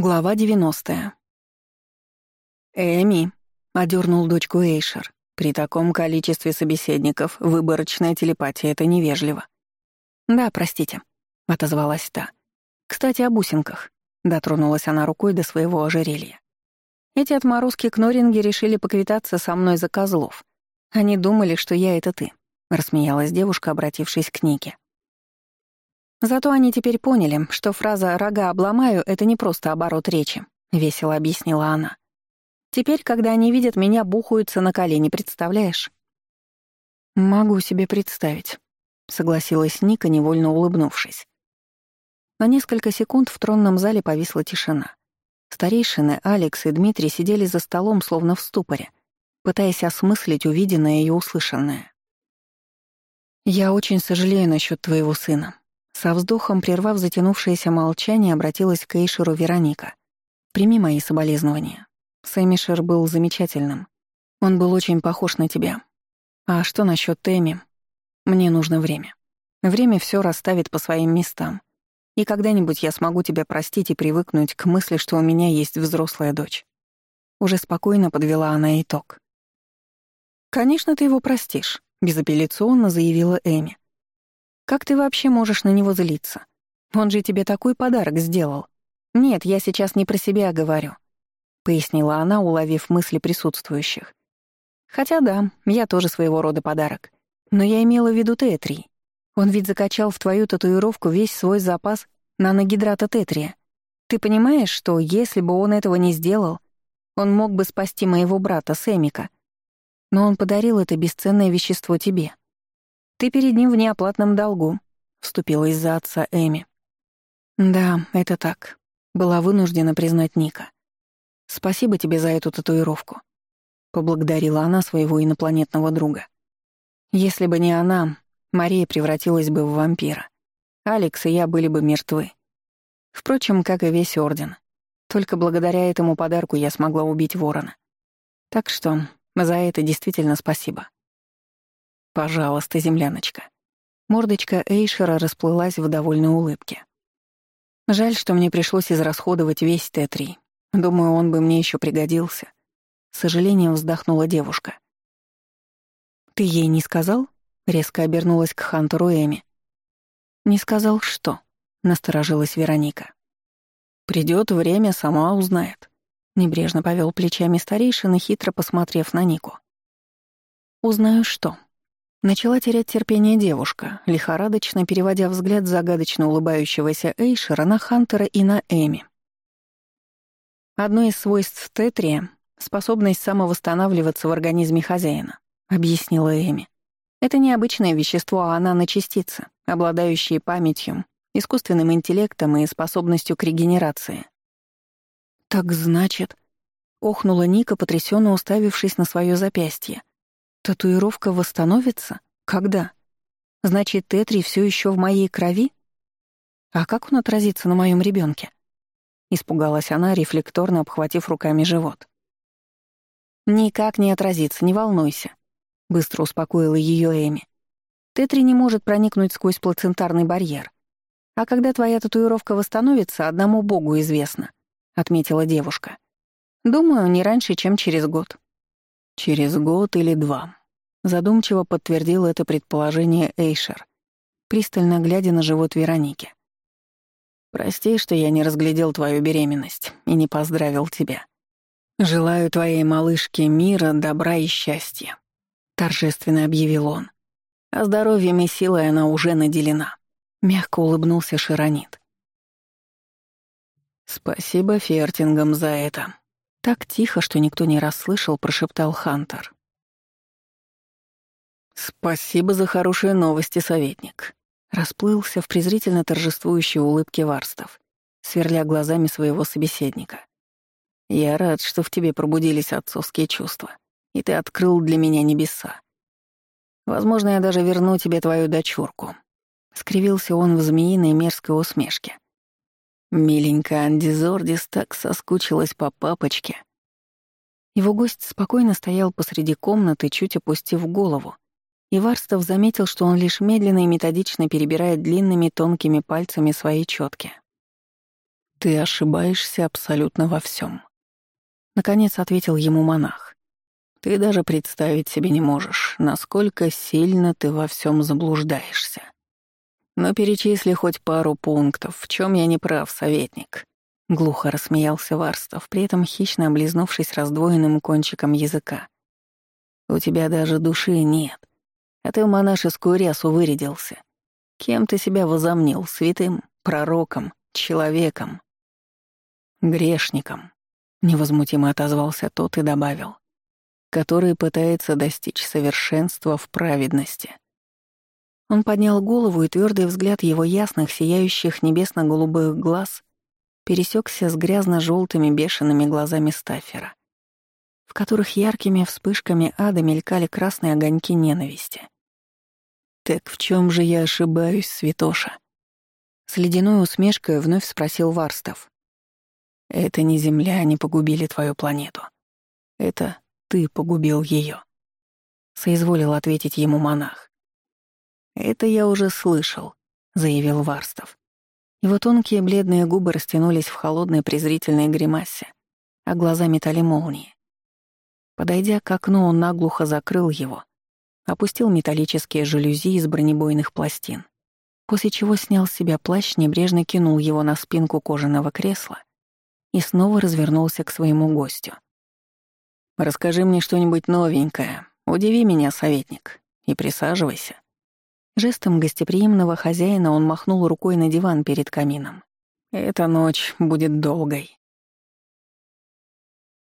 Глава 90. «Эми», — одернул дочку Эйшер, — «при таком количестве собеседников выборочная телепатия — это невежливо». «Да, простите», — отозвалась та. «Кстати, о бусинках», — дотронулась она рукой до своего ожерелья. «Эти отморозки Кноринги решили поквитаться со мной за козлов. Они думали, что я — это ты», — рассмеялась девушка, обратившись к Нике. Зато они теперь поняли, что фраза «рога обломаю» — это не просто оборот речи, — весело объяснила она. «Теперь, когда они видят меня, бухаются на колени, представляешь?» «Могу себе представить», — согласилась Ника, невольно улыбнувшись. На несколько секунд в тронном зале повисла тишина. Старейшины Алекс и Дмитрий сидели за столом, словно в ступоре, пытаясь осмыслить увиденное и услышанное. «Я очень сожалею насчет твоего сына», со вздохом, прервав затянувшееся молчание, обратилась к Эйшеру Вероника. «Прими мои соболезнования. Сэмишер был замечательным. Он был очень похож на тебя. А что насчет Эми? Мне нужно время. Время все расставит по своим местам. И когда-нибудь я смогу тебя простить и привыкнуть к мысли, что у меня есть взрослая дочь». Уже спокойно подвела она итог. «Конечно, ты его простишь», — безапелляционно заявила Эми. Как ты вообще можешь на него злиться? Он же тебе такой подарок сделал. Нет, я сейчас не про себя говорю», — пояснила она, уловив мысли присутствующих. «Хотя да, я тоже своего рода подарок. Но я имела в виду Тетри. Он ведь закачал в твою татуировку весь свой запас наногидрата Тетрия. Ты понимаешь, что если бы он этого не сделал, он мог бы спасти моего брата Сэмика. Но он подарил это бесценное вещество тебе. Ты перед ним в неоплатном долгу», — вступила из-за отца Эми. «Да, это так», — была вынуждена признать Ника. «Спасибо тебе за эту татуировку», — поблагодарила она своего инопланетного друга. «Если бы не она, Мария превратилась бы в вампира. Алекс и я были бы мертвы. Впрочем, как и весь Орден. Только благодаря этому подарку я смогла убить ворона. Так что за это действительно спасибо». «Пожалуйста, земляночка». Мордочка Эйшера расплылась в довольной улыбке. Жаль, что мне пришлось израсходовать весь Т-3. Думаю, он бы мне еще пригодился. С сожалением вздохнула девушка. «Ты ей не сказал?» — резко обернулась к Хантеру Эми. «Не сказал что?» — насторожилась Вероника. «Придет время, сама узнает», — небрежно повел плечами старейшины, хитро посмотрев на Нику. «Узнаю что», Начала терять терпение девушка, лихорадочно переводя взгляд загадочно улыбающегося Эйшера на Хантера и на Эми. Одно из свойств тетрия — способность самовосстанавливаться в организме хозяина, — объяснила Эми. Это не обычное вещество, а она обладающие памятью, искусственным интеллектом и способностью к регенерации. «Так значит...» — охнула Ника, потрясенно уставившись на свое запястье. Татуировка восстановится? Когда? Значит, Тетри все еще в моей крови? А как он отразится на моем ребенке? Испугалась она, рефлекторно обхватив руками живот. «Никак не отразится, не волнуйся», — быстро успокоила ее Эми. «Тетри не может проникнуть сквозь плацентарный барьер. А когда твоя татуировка восстановится, одному богу известно», — отметила девушка. «Думаю, не раньше, чем через год». «Через год или два», Задумчиво подтвердил это предположение Эйшер, пристально глядя на живот Вероники. «Прости, что я не разглядел твою беременность и не поздравил тебя. Желаю твоей малышке мира, добра и счастья», — торжественно объявил он. «А здоровьем и силой она уже наделена», — мягко улыбнулся Широнит. «Спасибо фертингам за это», — так тихо, что никто не расслышал, прошептал Хантер. «Спасибо за хорошие новости, советник», — расплылся в презрительно торжествующей улыбке Варстов, сверля глазами своего собеседника. «Я рад, что в тебе пробудились отцовские чувства, и ты открыл для меня небеса. Возможно, я даже верну тебе твою дочурку», — скривился он в змеиной мерзкой усмешке. Миленькая Анди Зордис так соскучилась по папочке. Его гость спокойно стоял посреди комнаты, чуть опустив голову, Иварстов заметил, что он лишь медленно и методично перебирает длинными тонкими пальцами свои четки. «Ты ошибаешься абсолютно во всем», — наконец ответил ему монах. «Ты даже представить себе не можешь, насколько сильно ты во всем заблуждаешься. Но перечисли хоть пару пунктов, в чем я не прав, советник». Глухо рассмеялся Варстов, при этом хищно облизнувшись раздвоенным кончиком языка. «У тебя даже души нет. А От ума вскоре осувырядился. Кем ты себя возомнил, святым, пророком, человеком? Грешником, — невозмутимо отозвался тот и добавил, который пытается достичь совершенства в праведности. Он поднял голову, и твердый взгляд его ясных, сияющих небесно-голубых глаз пересекся с грязно-желтыми бешеными глазами Стафера, в которых яркими вспышками ада мелькали красные огоньки ненависти — «Так в чем же я ошибаюсь, святоша?» С ледяной усмешкой вновь спросил Варстов. «Это не Земля, они погубили твою планету. Это ты погубил ее», — соизволил ответить ему монах. «Это я уже слышал», — заявил Варстов. Его тонкие бледные губы растянулись в холодной презрительной гримасе, а глаза метали молнии. Подойдя к окну, он наглухо закрыл его опустил металлические жалюзи из бронебойных пластин, после чего снял с себя плащ, небрежно кинул его на спинку кожаного кресла и снова развернулся к своему гостю. «Расскажи мне что-нибудь новенькое. Удиви меня, советник, и присаживайся». Жестом гостеприимного хозяина он махнул рукой на диван перед камином. «Эта ночь будет долгой».